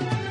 Bye.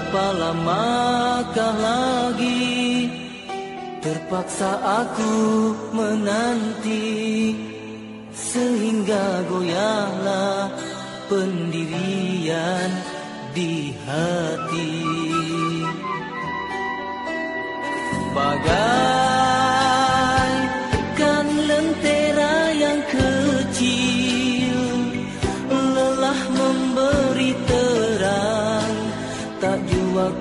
Berapa lamakah lagi Terpaksa aku menanti? Sehingga goyahlah pendirian di hati. Bagai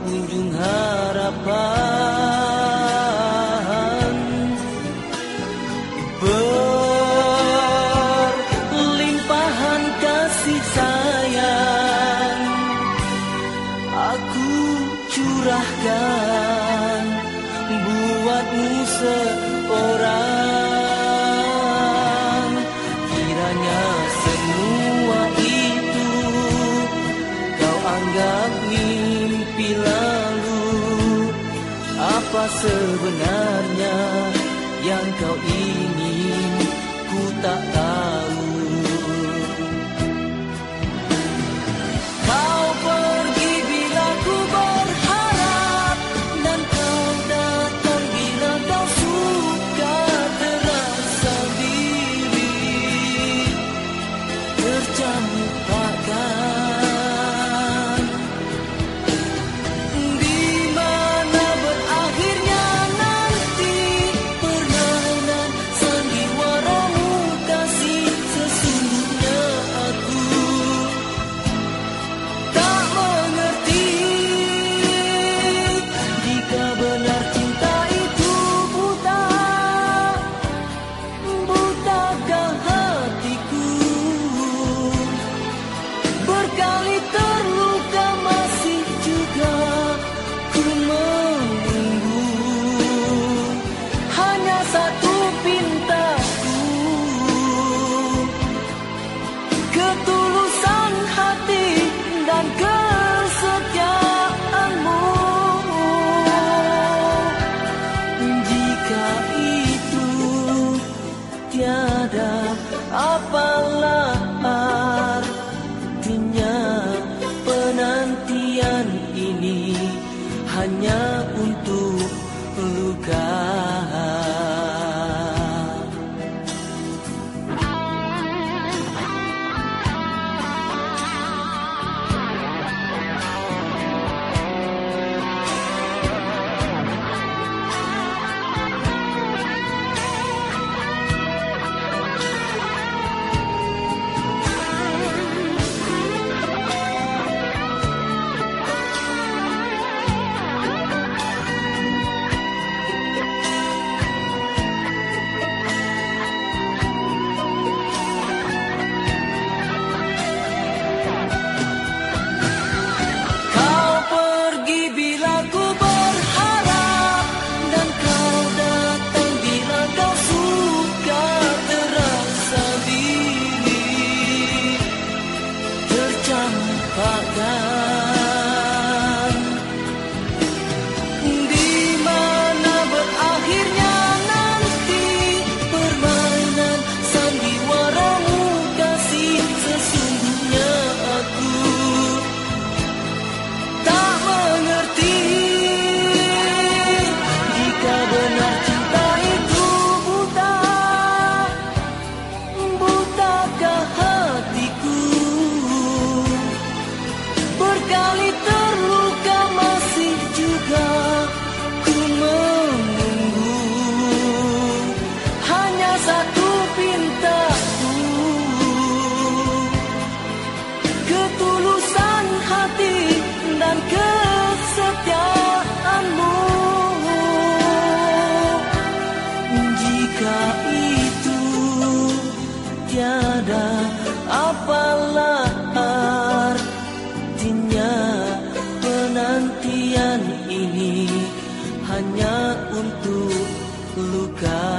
ujung harapan. Berlimpahan kasih sayang. Aku curahkan buatmu sendiri apa sebenarnya yang kau ingin. Ku tak tahu apa tiada apalah artinya penantian ini hanya untuk luka